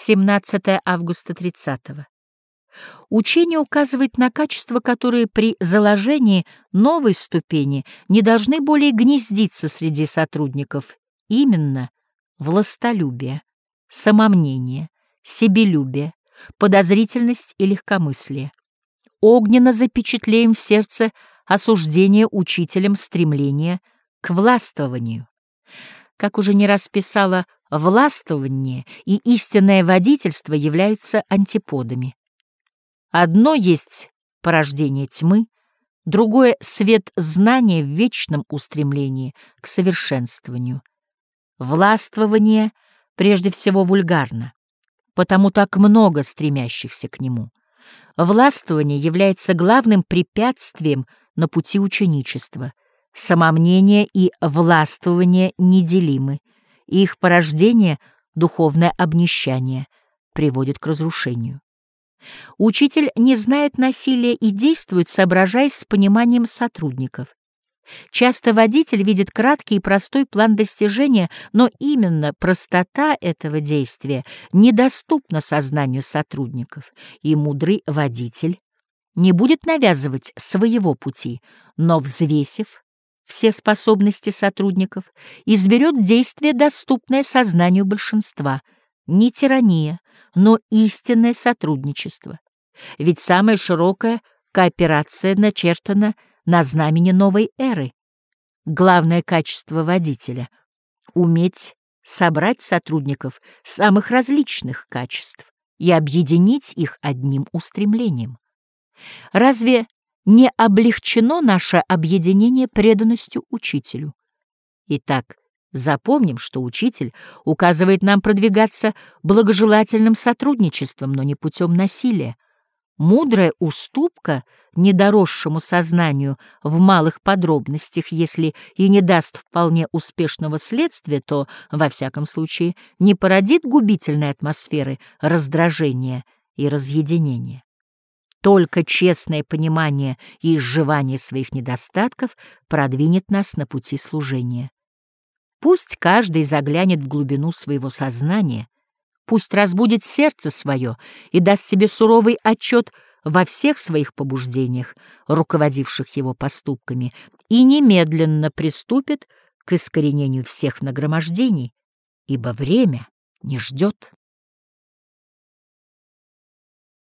17 августа 30 -го. Учение указывает на качества, которые при заложении новой ступени не должны более гнездиться среди сотрудников, именно властолюбие, самомнение, себелюбие, подозрительность и легкомыслие. Огненно запечатлеем в сердце осуждение учителем стремления к властвованию. Как уже не раз писала, властвование и истинное водительство являются антиподами. Одно есть порождение тьмы, другое — свет знания в вечном устремлении к совершенствованию. Властвование прежде всего вульгарно, потому так много стремящихся к нему. Властвование является главным препятствием на пути ученичества. Самомнение и властвование неделимы, их порождение — духовное обнищание — приводит к разрушению. Учитель не знает насилия и действует, соображаясь с пониманием сотрудников. Часто водитель видит краткий и простой план достижения, но именно простота этого действия недоступна сознанию сотрудников, и мудрый водитель не будет навязывать своего пути, но, взвесив все способности сотрудников, изберет действие, доступное сознанию большинства, не тирания, но истинное сотрудничество. Ведь самая широкая кооперация начертана на знамени новой эры. Главное качество водителя — уметь собрать сотрудников самых различных качеств и объединить их одним устремлением. Разве не облегчено наше объединение преданностью учителю? Итак, Запомним, что учитель указывает нам продвигаться благожелательным сотрудничеством, но не путем насилия. Мудрая уступка недоросшему сознанию в малых подробностях, если и не даст вполне успешного следствия, то, во всяком случае, не породит губительной атмосферы раздражения и разъединения. Только честное понимание и изживание своих недостатков продвинет нас на пути служения. Пусть каждый заглянет в глубину своего сознания, пусть разбудит сердце свое и даст себе суровый отчет во всех своих побуждениях, руководивших его поступками, и немедленно приступит к искоренению всех нагромождений, ибо время не ждет.